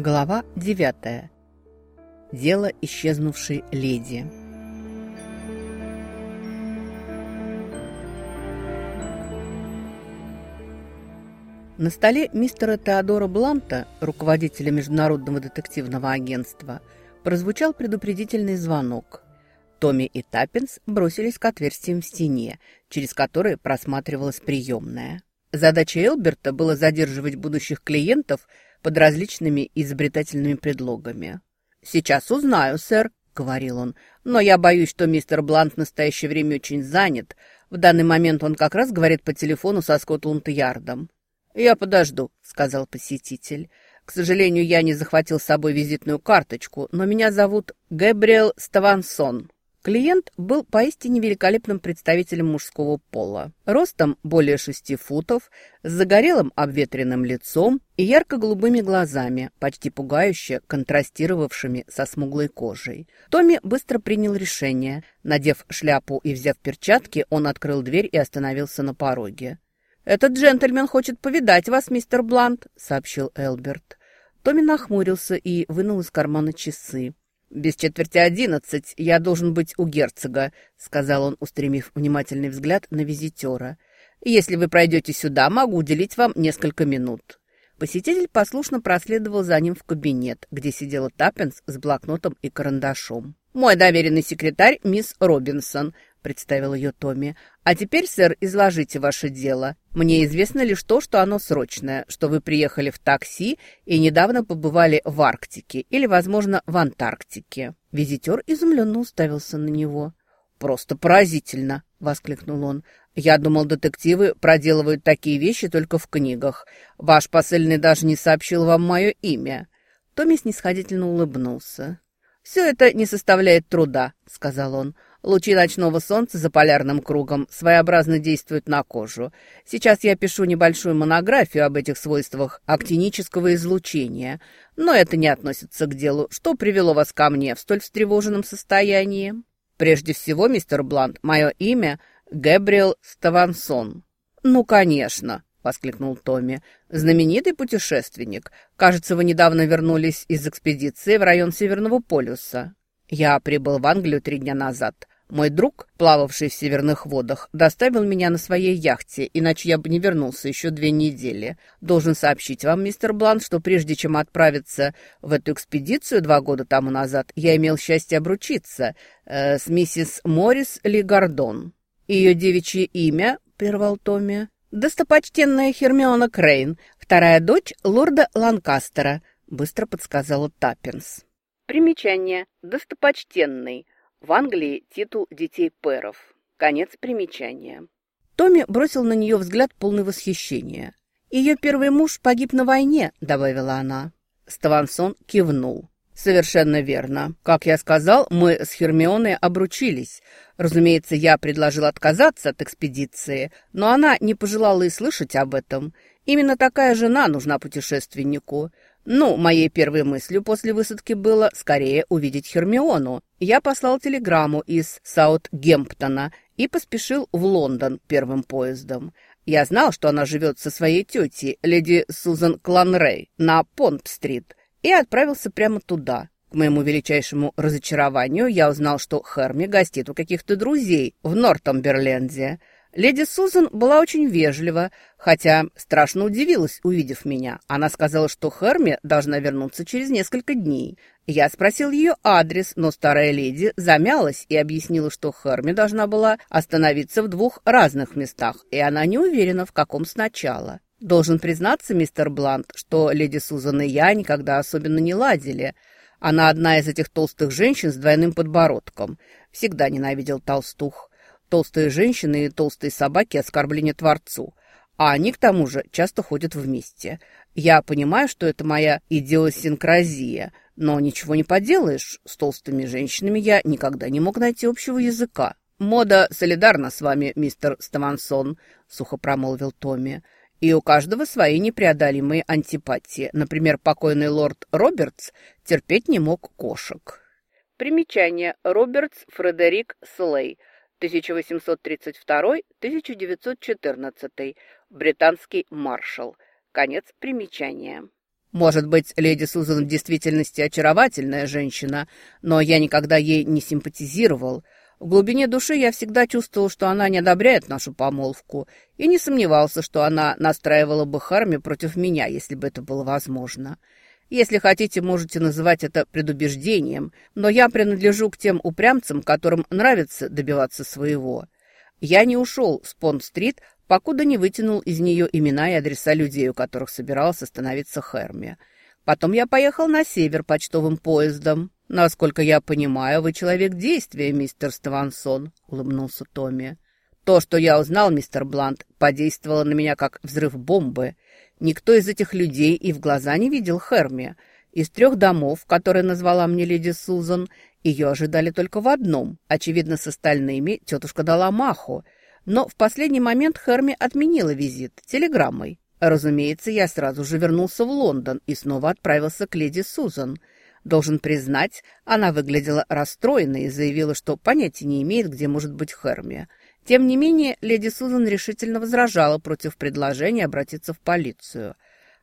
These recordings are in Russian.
Глава 9. Дело исчезнувшей леди. На столе мистера Теодора Бланта, руководителя Международного детективного агентства, прозвучал предупредительный звонок. Томми и Таппинс бросились к отверстиям в стене, через которые просматривалась приемная. Задача Элберта было задерживать будущих клиентов – под различными изобретательными предлогами. «Сейчас узнаю, сэр», — говорил он, «но я боюсь, что мистер Блант в настоящее время очень занят. В данный момент он как раз говорит по телефону со Скотланд-Ярдом». «Я подожду», — сказал посетитель. «К сожалению, я не захватил с собой визитную карточку, но меня зовут Гэбриэл Ставансон». Клиент был поистине великолепным представителем мужского пола. Ростом более шести футов, с загорелым обветренным лицом и ярко-голубыми глазами, почти пугающе контрастировавшими со смуглой кожей. Томми быстро принял решение. Надев шляпу и взяв перчатки, он открыл дверь и остановился на пороге. «Этот джентльмен хочет повидать вас, мистер Блант», — сообщил Элберт. Томми нахмурился и вынул из кармана часы. «Без четверти одиннадцать я должен быть у герцога», — сказал он, устремив внимательный взгляд на визитера. «Если вы пройдете сюда, могу уделить вам несколько минут». Посетитель послушно проследовал за ним в кабинет, где сидела Таппинс с блокнотом и карандашом. «Мой доверенный секретарь, мисс Робинсон», — представил ее Томми. «А теперь, сэр, изложите ваше дело. Мне известно лишь то, что оно срочное, что вы приехали в такси и недавно побывали в Арктике или, возможно, в Антарктике». Визитер изумленно уставился на него. «Просто поразительно!» — воскликнул он. «Я думал, детективы проделывают такие вещи только в книгах. Ваш посыльный даже не сообщил вам мое имя». Томми снисходительно улыбнулся. «Все это не составляет труда», — сказал он. Лучи ночного солнца за полярным кругом своеобразно действуют на кожу. Сейчас я пишу небольшую монографию об этих свойствах актинического излучения, но это не относится к делу. Что привело вас ко мне в столь встревоженном состоянии? Прежде всего, мистер Блант, мое имя Гэбриэл Ставансон. Ну, конечно, — воскликнул Томми. «Знаменитый путешественник. Кажется, вы недавно вернулись из экспедиции в район Северного полюса». Я прибыл в Англию три дня назад. Мой друг, плававший в северных водах, доставил меня на своей яхте, иначе я бы не вернулся еще две недели. Должен сообщить вам, мистер Блан, что прежде чем отправиться в эту экспедицию два года тому назад, я имел счастье обручиться э, с миссис Моррис Ли Гордон. Ее девичье имя, — прервал Томми, — достопочтенная Хермиона Крейн, вторая дочь лорда Ланкастера, — быстро подсказала Таппенс. Примечание. Достопочтенный. В Англии титул детей пэров. Конец примечания. Томми бросил на нее взгляд полный восхищения. «Ее первый муж погиб на войне», — добавила она. Ставансон кивнул. «Совершенно верно. Как я сказал, мы с Хермионой обручились. Разумеется, я предложил отказаться от экспедиции, но она не пожелала и слышать об этом. Именно такая жена нужна путешественнику. Ну, моей первой мыслью после высадки было скорее увидеть Хермиону. Я послал телеграмму из Саутгемптона и поспешил в Лондон первым поездом. Я знал, что она живет со своей тетей, леди Сузан Кланрей, на Понт-стрит, и отправился прямо туда. К моему величайшему разочарованию я узнал, что Херми гостит у каких-то друзей в Нортамберленде – Леди Сузан была очень вежлива, хотя страшно удивилась, увидев меня. Она сказала, что Херми должна вернуться через несколько дней. Я спросил ее адрес, но старая леди замялась и объяснила, что Херми должна была остановиться в двух разных местах, и она не уверена, в каком сначала. Должен признаться, мистер Блант, что леди Сузан и я никогда особенно не ладили. Она одна из этих толстых женщин с двойным подбородком. Всегда ненавидел толстух. Толстые женщины и толстые собаки – оскорбление Творцу. А они, к тому же, часто ходят вместе. Я понимаю, что это моя идиосинкразия, но ничего не поделаешь. С толстыми женщинами я никогда не мог найти общего языка. «Мода солидарна с вами, мистер Ставансон», — сухо промолвил Томми. «И у каждого свои непреодолимые антипатии. Например, покойный лорд Робертс терпеть не мог кошек». Примечание. Робертс Фредерик Слей – 1832-1914, британский маршал. Конец примечания. Может быть, леди Сузан в действительности очаровательная женщина, но я никогда ей не симпатизировал. В глубине души я всегда чувствовал, что она не одобряет нашу помолвку, и не сомневался, что она настраивала бы Харми против меня, если бы это было возможно. Если хотите, можете называть это предубеждением, но я принадлежу к тем упрямцам, которым нравится добиваться своего. Я не ушел с Понт-стрит, покуда не вытянул из нее имена и адреса людей, у которых собирался становиться Херми. Потом я поехал на север почтовым поездом. «Насколько я понимаю, вы человек действия, мистер Ставансон», — улыбнулся Томми. «То, что я узнал, мистер Блант, подействовало на меня как взрыв бомбы. Никто из этих людей и в глаза не видел Херми. Из трех домов, которые назвала мне леди Сузан, ее ожидали только в одном. Очевидно, с остальными тетушка дала маху. Но в последний момент Херми отменила визит телеграммой. Разумеется, я сразу же вернулся в Лондон и снова отправился к леди Сузан. Должен признать, она выглядела расстроенной и заявила, что понятия не имеет, где может быть Херми. Тем не менее, леди Сузан решительно возражала против предложения обратиться в полицию.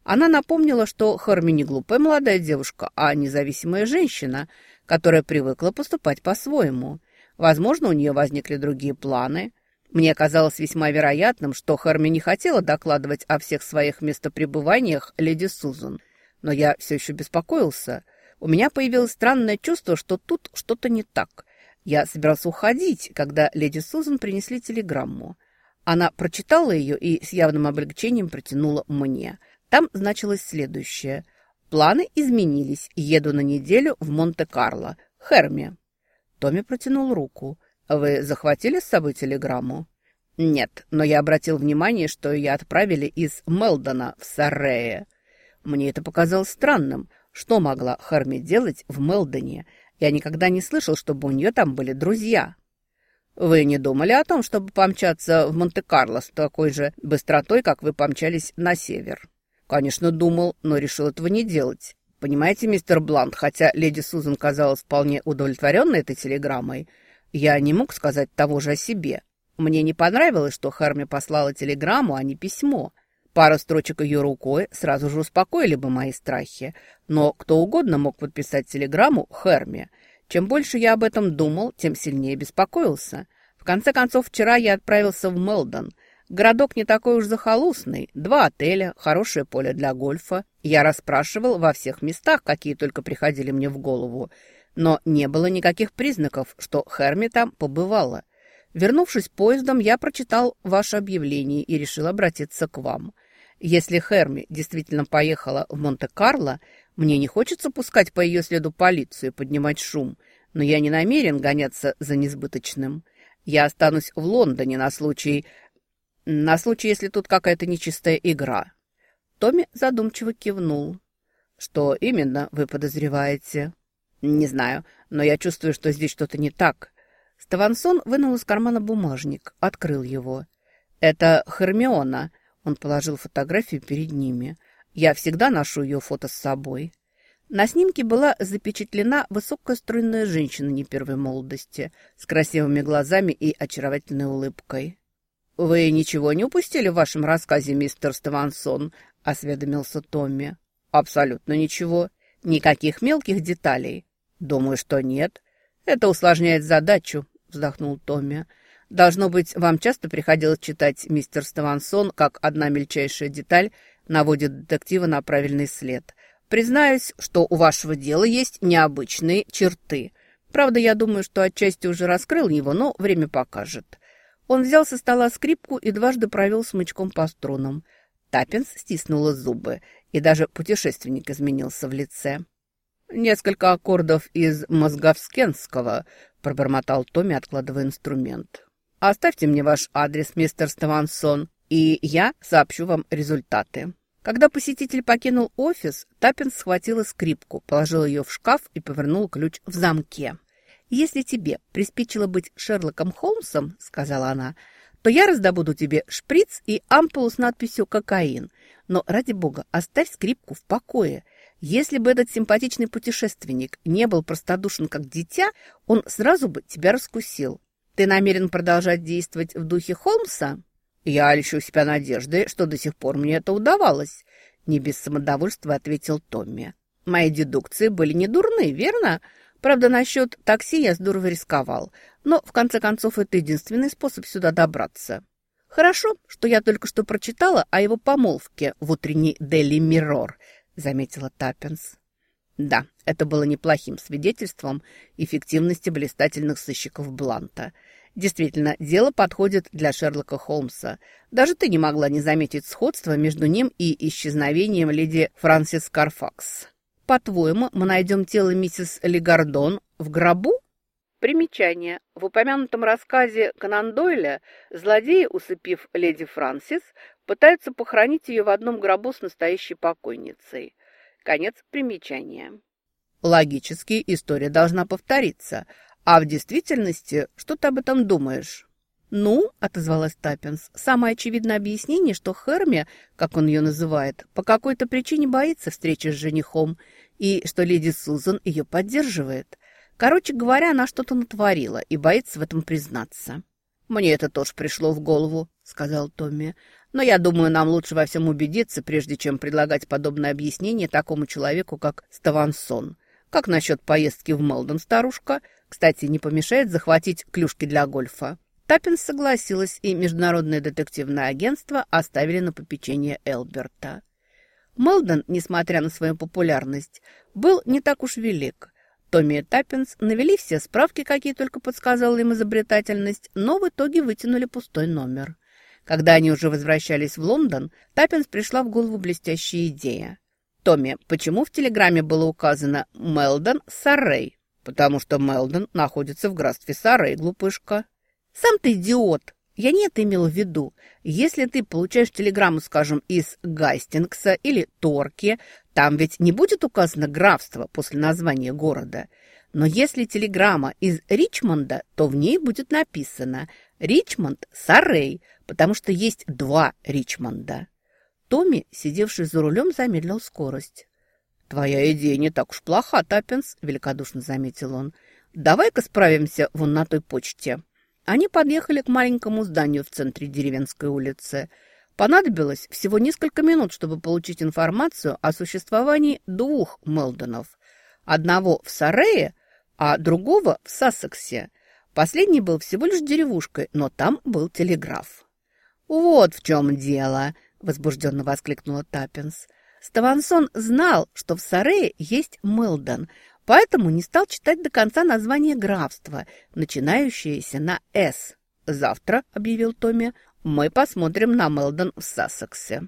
Она напомнила, что Харми не глупая молодая девушка, а независимая женщина, которая привыкла поступать по-своему. Возможно, у нее возникли другие планы. Мне казалось весьма вероятным, что Харми не хотела докладывать о всех своих местопребываниях леди Сузан. Но я все еще беспокоился. У меня появилось странное чувство, что тут что-то не так – я собирался уходить, когда леди Сузан принесли телеграмму. Она прочитала ее и с явным облегчением протянула мне. Там значилось следующее. «Планы изменились. Еду на неделю в Монте-Карло. Херми». Томми протянул руку. «Вы захватили с собой телеграмму?» «Нет, но я обратил внимание, что ее отправили из Мелдона в Саррее. Мне это показалось странным. Что могла Херми делать в Мелдоне?» Я никогда не слышал, чтобы у нее там были друзья. Вы не думали о том, чтобы помчаться в Монте-Карло с такой же быстротой, как вы помчались на север? Конечно, думал, но решил этого не делать. Понимаете, мистер Блант, хотя леди Сузан казалась вполне удовлетворенной этой телеграммой, я не мог сказать того же о себе. Мне не понравилось, что Харми послала телеграмму, а не письмо – Пара строчек ее рукой сразу же успокоили бы мои страхи, но кто угодно мог подписать телеграмму Херме. Чем больше я об этом думал, тем сильнее беспокоился. В конце концов, вчера я отправился в Мелдон. Городок не такой уж захолустный. Два отеля, хорошее поле для гольфа. Я расспрашивал во всех местах, какие только приходили мне в голову. Но не было никаких признаков, что Херми там побывала. Вернувшись поездом, я прочитал ваше объявление и решил обратиться к вам. Если Херми действительно поехала в Монте-Карло, мне не хочется пускать по ее следу полицию и поднимать шум, но я не намерен гоняться за несбыточным. Я останусь в Лондоне на случай... на случай, если тут какая-то нечистая игра». Томми задумчиво кивнул. «Что именно вы подозреваете?» «Не знаю, но я чувствую, что здесь что-то не так». Ставансон вынул из кармана бумажник, открыл его. «Это Хермиона», он положил фотографию перед ними. Я всегда ношу ее фото с собой. На снимке была запечатлена высокая стройная женщина не первой молодости, с красивыми глазами и очаровательной улыбкой. «Вы ничего не упустили в вашем рассказе, мистер Ставансон?» — осведомился Томми. «Абсолютно ничего. Никаких мелких деталей?» «Думаю, что нет. Это усложняет задачу», — вздохнул Томми. Должно быть, вам часто приходилось читать мистер Ставансон, как одна мельчайшая деталь наводит детектива на правильный след. Признаюсь, что у вашего дела есть необычные черты. Правда, я думаю, что отчасти уже раскрыл его, но время покажет. Он взял со стола скрипку и дважды провел смычком по струнам. Таппинс стиснула зубы, и даже путешественник изменился в лице. «Несколько аккордов из мозговскенского», — пробормотал Томми, откладывая инструмент. Оставьте мне ваш адрес, мистер Ставансон, и я сообщу вам результаты». Когда посетитель покинул офис, Таппин схватила скрипку, положила ее в шкаф и повернул ключ в замке. «Если тебе приспичило быть Шерлоком Холмсом, — сказала она, — то я раздобуду тебе шприц и ампулу с надписью «Кокаин». Но, ради бога, оставь скрипку в покое. Если бы этот симпатичный путешественник не был простодушен как дитя, он сразу бы тебя раскусил. Ты намерен продолжать действовать в духе Холмса? Я льщу себя надеждой, что до сих пор мне это удавалось. Не без самодовольства ответил Томми. «Мои дедукции были не дурны, верно? Правда, насчет такси я здорово рисковал. Но, в конце концов, это единственный способ сюда добраться. Хорошо, что я только что прочитала о его помолвке в утренней Дели Миррор», — заметила Таппинс. Да, это было неплохим свидетельством эффективности блистательных сыщиков Бланта. Действительно, дело подходит для Шерлока Холмса. Даже ты не могла не заметить сходства между ним и исчезновением леди Франсис Карфакс. По-твоему, мы найдем тело миссис Легардон в гробу? Примечание. В упомянутом рассказе Конан Дойля злодеи, усыпив леди Франсис, пытаются похоронить ее в одном гробу с настоящей покойницей. Конец примечания. Логически история должна повториться. А в действительности, что ты об этом думаешь? «Ну», — отозвалась Таппинс, — «самое очевидное объяснение, что Херми, как он ее называет, по какой-то причине боится встречи с женихом, и что леди Сузан ее поддерживает. Короче говоря, она что-то натворила и боится в этом признаться». «Мне это тоже пришло в голову», — сказал Томми. Но я думаю, нам лучше во всем убедиться, прежде чем предлагать подобное объяснение такому человеку, как Ставансон. Как насчет поездки в Мелдон, старушка? Кстати, не помешает захватить клюшки для гольфа. Таппенс согласилась, и Международное детективное агентство оставили на попечение Элберта. Мелдон, несмотря на свою популярность, был не так уж велик. Томми и Таппенс навели все справки, какие только подсказала им изобретательность, но в итоге вытянули пустой номер. Когда они уже возвращались в Лондон, Таппинс пришла в голову блестящая идея. «Томми, почему в телеграмме было указано «Мелдон Саррей»?» «Потому что Мелдон находится в графстве Саррей, глупышка». «Сам ты идиот!» Я не это имела в виду. Если ты получаешь телеграмму, скажем, из Гастингса или Торки, там ведь не будет указано графство после названия города. Но если телеграмма из Ричмонда, то в ней будет написано «Ричмонд Саррей», потому что есть два Ричмонда. Томми, сидевший за рулем, замедлил скорость. «Твоя идея не так уж плоха, Таппинс», — великодушно заметил он. «Давай-ка справимся вон на той почте». Они подъехали к маленькому зданию в центре деревенской улицы. Понадобилось всего несколько минут, чтобы получить информацию о существовании двух Мелдонов. Одного в Сарее, а другого в Сассексе. Последний был всего лишь деревушкой, но там был телеграф. «Вот в чем дело!» — возбужденно воскликнула Таппинс. Ставансон знал, что в Сарее есть Мелдон, поэтому не стал читать до конца название графства, начинающееся на «С». «Завтра», — объявил Томми, — «мы посмотрим на Мелдон в Сассексе».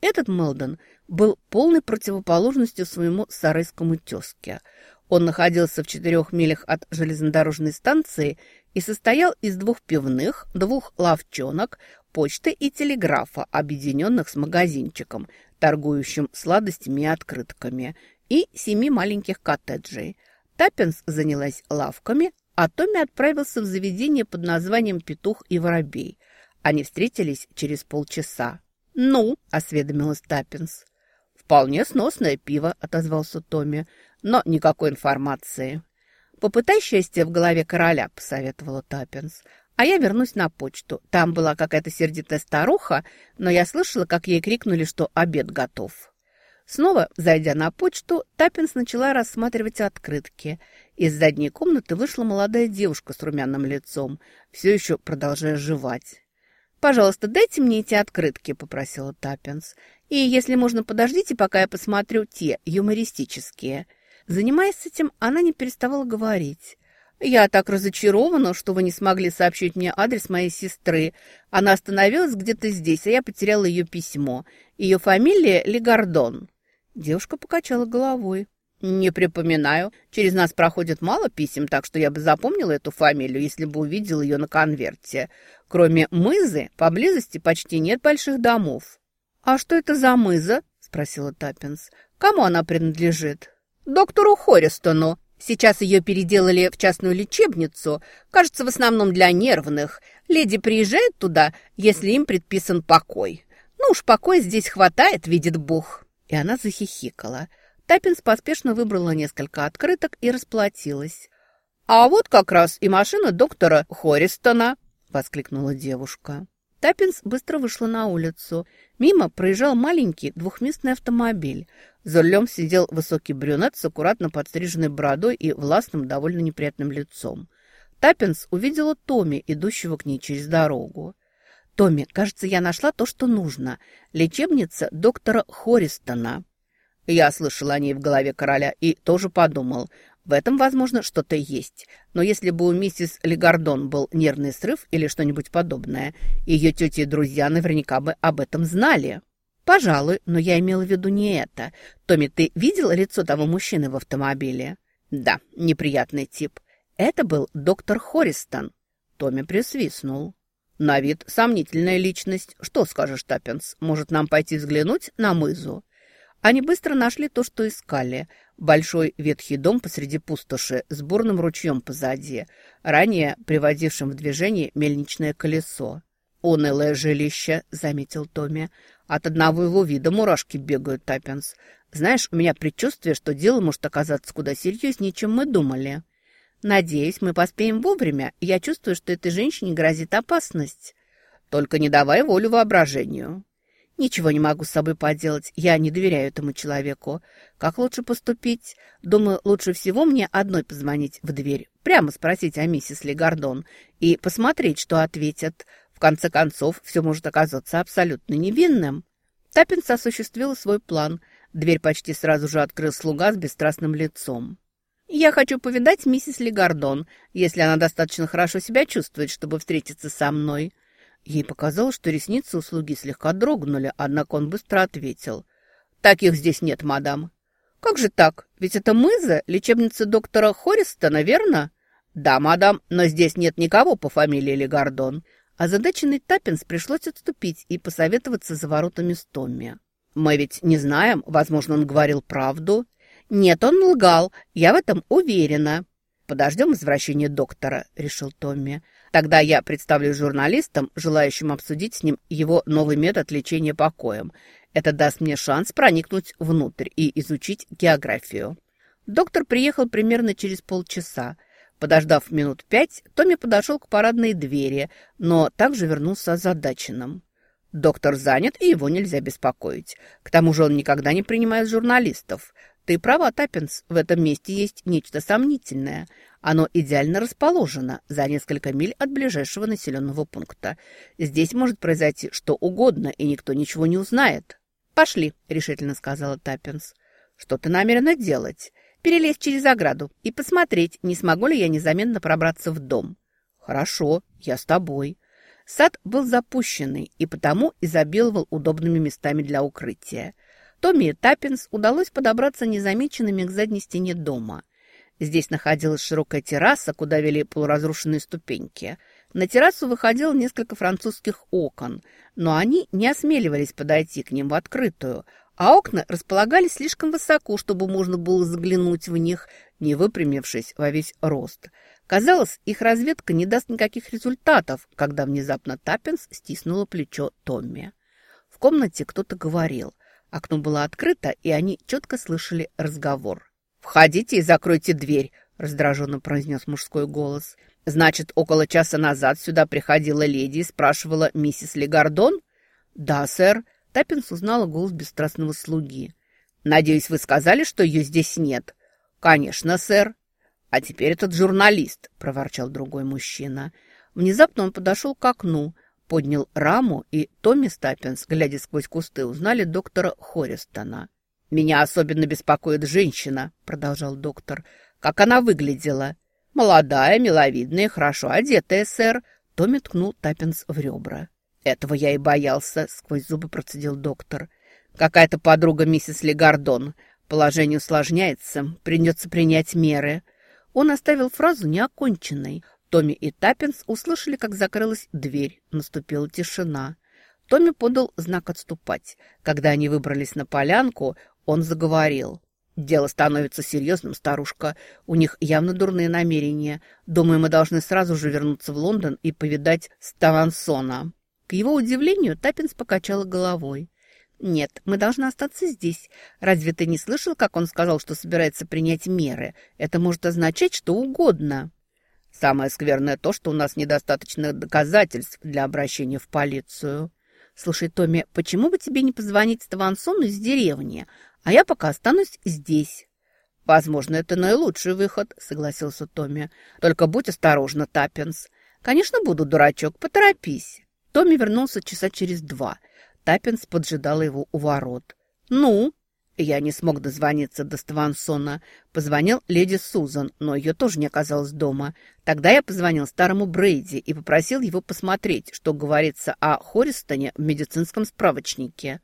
Этот Мелдон был полной противоположностью своему сарайскому тезке. Он находился в четырех милях от железнодорожной станции и состоял из двух пивных, двух лавчонок, почты и телеграфа, объединенных с магазинчиком, торгующим сладостями и открытками, и семи маленьких коттеджей. Таппинс занялась лавками, а Томми отправился в заведение под названием «Петух и воробей». Они встретились через полчаса. «Ну?» – осведомилась Таппенс. «Вполне сносное пиво», – отозвался Томми, – «но никакой информации». «Попытай счастье в голове короля», – посоветовала Таппенс. «А я вернусь на почту. Там была какая-то сердитая старуха, но я слышала, как ей крикнули, что обед готов». Снова, зайдя на почту, Таппенс начала рассматривать открытки. Из задней комнаты вышла молодая девушка с румяным лицом, все еще продолжая жевать. «Пожалуйста, дайте мне эти открытки», — попросила Таппинс. «И, если можно, подождите, пока я посмотрю те, юмористические». Занимаясь этим, она не переставала говорить. «Я так разочарована, что вы не смогли сообщить мне адрес моей сестры. Она остановилась где-то здесь, а я потеряла ее письмо. Ее фамилия Легардон». Девушка покачала головой. «Не припоминаю. Через нас проходит мало писем, так что я бы запомнила эту фамилию, если бы увидела ее на конверте. Кроме мызы, поблизости почти нет больших домов». «А что это за мыза?» – спросила Таппинс. «Кому она принадлежит?» Доктору Хористону. Сейчас ее переделали в частную лечебницу, кажется, в основном для нервных. Леди приезжает туда, если им предписан покой. Ну уж покоя здесь хватает, видит Бог. И она захихикала. Таппинс поспешно выбрала несколько открыток и расплатилась. «А вот как раз и машина доктора Хористона», — воскликнула девушка. Таппенс быстро вышла на улицу. Мимо проезжал маленький двухместный автомобиль. За рулем сидел высокий брюнет с аккуратно подстриженной бородой и властным, довольно неприятным лицом. Таппенс увидела Томми, идущего к ней через дорогу. «Томми, кажется, я нашла то, что нужно. Лечебница доктора Хористона». Я слышал о ней в голове короля и тоже подумал, в этом, возможно, что-то есть. Но если бы у миссис Легардон был нервный срыв или что-нибудь подобное, ее тети и друзья наверняка бы об этом знали. Пожалуй, но я имела в виду не это. Томми, ты видел лицо того мужчины в автомобиле? Да, неприятный тип. Это был доктор Хористон. Томми присвистнул. На вид сомнительная личность. Что скажешь, Таппинс? Может, нам пойти взглянуть на мызу? Они быстро нашли то, что искали. Большой ветхий дом посреди пустоши с бурным ручьем позади, ранее приводившим в движение мельничное колесо. «Унылое жилище», — заметил Томми. «От одного его вида мурашки бегают, Таппинс. Знаешь, у меня предчувствие, что дело может оказаться куда серьезнее, чем мы думали. Надеюсь, мы поспеем вовремя. Я чувствую, что этой женщине грозит опасность. Только не давай волю воображению». Ничего не могу с собой поделать, я не доверяю этому человеку. Как лучше поступить? Думаю, лучше всего мне одной позвонить в дверь, прямо спросить о миссис Легардон и посмотреть, что ответят. В конце концов, все может оказаться абсолютно невинным. Таппинс осуществил свой план. Дверь почти сразу же открыл слуга с бесстрастным лицом. «Я хочу повидать миссис Легардон, если она достаточно хорошо себя чувствует, чтобы встретиться со мной». Ей показалось, что ресницы у слуги слегка дрогнули, однако он быстро ответил. «Таких здесь нет, мадам». «Как же так? Ведь это Мыза, лечебница доктора Хористона, верно?» «Да, мадам, но здесь нет никого по фамилии Легардон». Озадаченный Таппинс пришлось отступить и посоветоваться за воротами с Томми. «Мы ведь не знаем, возможно, он говорил правду». «Нет, он лгал, я в этом уверена». «Подождем возвращения доктора», — решил Томми. Тогда я представлю журналистам, желающим обсудить с ним его новый метод лечения покоем. Это даст мне шанс проникнуть внутрь и изучить географию. Доктор приехал примерно через полчаса. Подождав минут пять, Томми подошел к парадной двери, но также вернулся озадаченным. Доктор занят, и его нельзя беспокоить. К тому же он никогда не принимает журналистов. Ты права, Таппинс, в этом месте есть нечто сомнительное. Оно идеально расположено за несколько миль от ближайшего населенного пункта. Здесь может произойти что угодно, и никто ничего не узнает. «Пошли», — решительно сказала Таппинс. «Что ты намерена делать?» «Перелезть через ограду и посмотреть, не смогу ли я незаметно пробраться в дом». «Хорошо, я с тобой». Сад был запущенный и потому изобиловал удобными местами для укрытия. Томми и Таппенс удалось подобраться незамеченными к задней стене дома. Здесь находилась широкая терраса, куда вели полуразрушенные ступеньки. На террасу выходило несколько французских окон, но они не осмеливались подойти к ним в открытую, а окна располагались слишком высоко, чтобы можно было заглянуть в них, не выпрямившись во весь рост. Казалось, их разведка не даст никаких результатов, когда внезапно Таппенс стиснула плечо Томми. В комнате кто-то говорил – Окно было открыто, и они четко слышали разговор. «Входите и закройте дверь», — раздраженно произнес мужской голос. «Значит, около часа назад сюда приходила леди и спрашивала миссис Легардон?» «Да, сэр». Таппинс узнала голос бесстрастного слуги. «Надеюсь, вы сказали, что ее здесь нет?» «Конечно, сэр». «А теперь этот журналист», — проворчал другой мужчина. Внезапно он подошел к окну — поднял раму, и Томми Стаппинс, глядя сквозь кусты, узнали доктора Хористона. «Меня особенно беспокоит женщина», — продолжал доктор. «Как она выглядела?» «Молодая, миловидная, хорошо одетая, сэр», — Томми ткнул Таппинс в ребра. «Этого я и боялся», — сквозь зубы процедил доктор. «Какая-то подруга миссис Легардон. Положение усложняется, придется принять меры». Он оставил фразу неоконченной, Томми и Таппенс услышали, как закрылась дверь. Наступила тишина. Томми подал знак отступать. Когда они выбрались на полянку, он заговорил. «Дело становится серьезным, старушка. У них явно дурные намерения. Думаю, мы должны сразу же вернуться в Лондон и повидать Ставансона». К его удивлению, Таппенс покачала головой. «Нет, мы должны остаться здесь. Разве ты не слышал, как он сказал, что собирается принять меры? Это может означать что угодно». Самое скверное то, что у нас недостаточно доказательств для обращения в полицию. Слушай, Томми, почему бы тебе не позвонить Ставансону из деревни, а я пока останусь здесь? Возможно, это наилучший выход, согласился Томми. Только будь осторожна, Таппинс. Конечно, буду, дурачок, поторопись. Томми вернулся часа через два. Таппинс поджидал его у ворот. «Ну?» Я не смог дозвониться до Ставансона. Позвонил леди Сузан, но ее тоже не оказалось дома. Тогда я позвонил старому Брейди и попросил его посмотреть, что говорится о Хористоне в медицинском справочнике.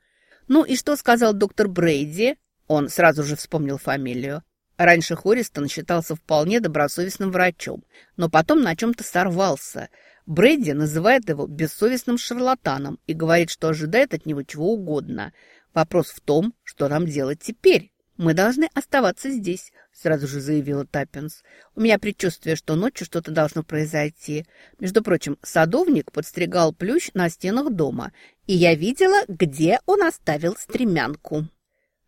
«Ну и что сказал доктор Брейди?» Он сразу же вспомнил фамилию. Раньше Хористон считался вполне добросовестным врачом, но потом на чем-то сорвался. Брэдди называет его бессовестным шарлатаном и говорит, что ожидает от него чего угодно – Вопрос в том, что нам делать теперь. Мы должны оставаться здесь, сразу же заявила Таппинс. У меня предчувствие, что ночью что-то должно произойти. Между прочим, садовник подстригал плющ на стенах дома, и я видела, где он оставил стремянку.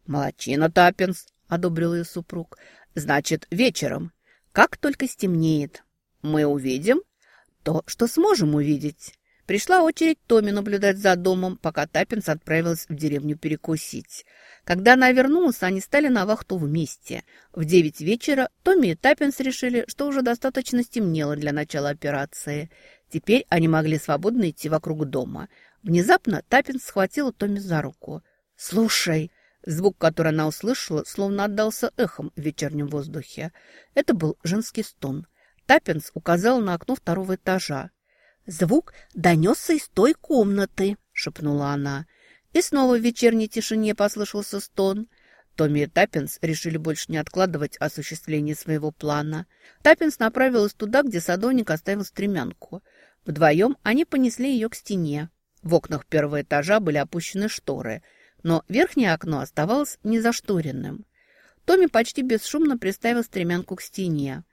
Молодчина, Таппинс, одобрил ее супруг. Значит, вечером, как только стемнеет, мы увидим то, что сможем увидеть. Пришла очередь Томми наблюдать за домом, пока Таппенс отправилась в деревню перекусить. Когда она вернулась, они стали на вахту вместе. В девять вечера Томми и Таппенс решили, что уже достаточно стемнело для начала операции. Теперь они могли свободно идти вокруг дома. Внезапно Таппенс схватила Томми за руку. «Слушай!» Звук, который она услышала, словно отдался эхом в вечернем воздухе. Это был женский стон. Таппенс указала на окно второго этажа. «Звук донесся из той комнаты», — шепнула она. И снова в вечерней тишине послышался стон. Томми и Таппенс решили больше не откладывать осуществление своего плана. Таппенс направилась туда, где садовник оставил стремянку. Вдвоем они понесли ее к стене. В окнах первого этажа были опущены шторы, но верхнее окно оставалось незашторенным. Томми почти бесшумно приставил стремянку к стене.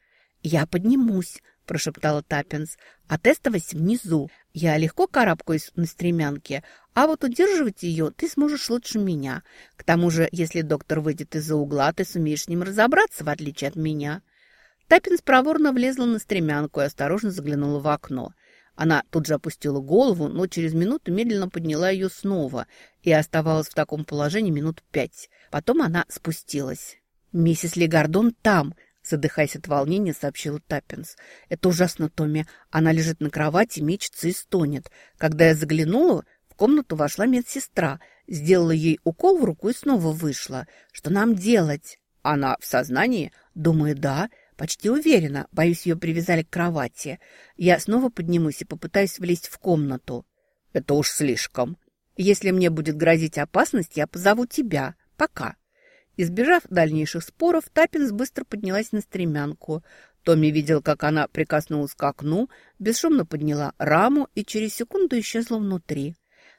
«Я поднимусь», – прошептала Таппинс. «А тестовость внизу. Я легко карабкаюсь на стремянке, а вот удерживать ее ты сможешь лучше меня. К тому же, если доктор выйдет из-за угла, ты сумеешь с ним разобраться, в отличие от меня». Таппинс проворно влезла на стремянку и осторожно заглянула в окно. Она тут же опустила голову, но через минуту медленно подняла ее снова и оставалась в таком положении минут пять. Потом она спустилась. «Миссис Легардон там!» Задыхаясь от волнения, сообщила Таппинс. «Это ужасно, Томми. Она лежит на кровати, мечется и стонет. Когда я заглянула, в комнату вошла медсестра, сделала ей укол в руку и снова вышла. Что нам делать?» «Она в сознании?» «Думаю, да. Почти уверена. Боюсь, ее привязали к кровати. Я снова поднимусь и попытаюсь влезть в комнату». «Это уж слишком. Если мне будет грозить опасность, я позову тебя. Пока». Избежав дальнейших споров, Таппинс быстро поднялась на стремянку. Томми видел, как она прикоснулась к окну, бесшумно подняла раму и через секунду исчезла внутри.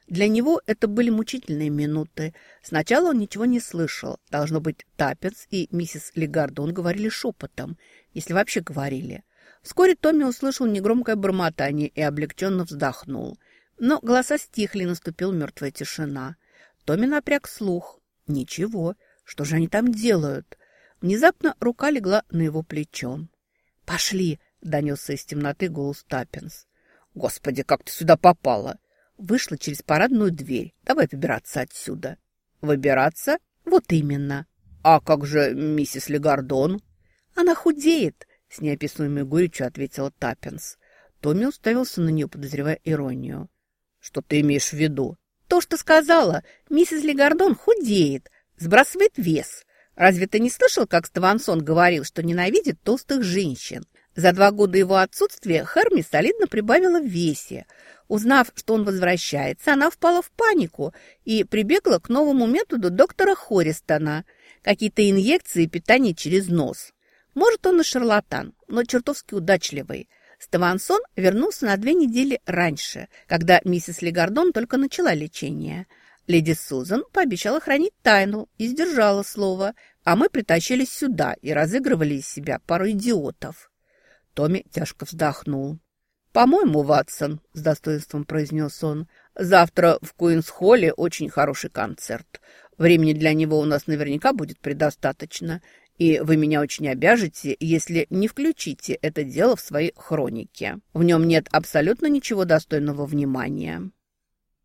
Для него это были мучительные минуты. Сначала он ничего не слышал. Должно быть, Таппинс и миссис Легардон говорили шепотом, если вообще говорили. Вскоре Томми услышал негромкое бормотание и облегченно вздохнул. Но голоса стихли, наступила мертвая тишина. Томми напряг слух. Ничего. Что же они там делают? Внезапно рука легла на его плечо. «Пошли!» — донесся из темноты голос Таппинс. «Господи, как ты сюда попала!» Вышла через парадную дверь. «Давай выбираться отсюда». «Выбираться? Вот именно». «А как же миссис Легардон?» «Она худеет», — с неописуемой горечью ответила Таппинс. Томми уставился на нее, подозревая иронию. «Что ты имеешь в виду?» «То, что сказала. Миссис Легардон худеет. Сбрасывает вес. Разве ты не слышал, как Ставансон говорил, что ненавидит толстых женщин? За два года его отсутствия Херми солидно прибавила в весе. Узнав, что он возвращается, она впала в панику и прибегла к новому методу доктора Хористона. Какие-то инъекции и питание через нос. Может, он и шарлатан, но чертовски удачливый. Ставансон вернулся на две недели раньше, когда миссис Легардон только начала лечение – Леди Сузан пообещала хранить тайну и сдержала слово, а мы притащились сюда и разыгрывали из себя пару идиотов. Томми тяжко вздохнул. «По-моему, Ватсон», — с достоинством произнес он, — «завтра в Куинс-холле очень хороший концерт. Времени для него у нас наверняка будет предостаточно. И вы меня очень обяжете, если не включите это дело в свои хроники. В нем нет абсолютно ничего достойного внимания».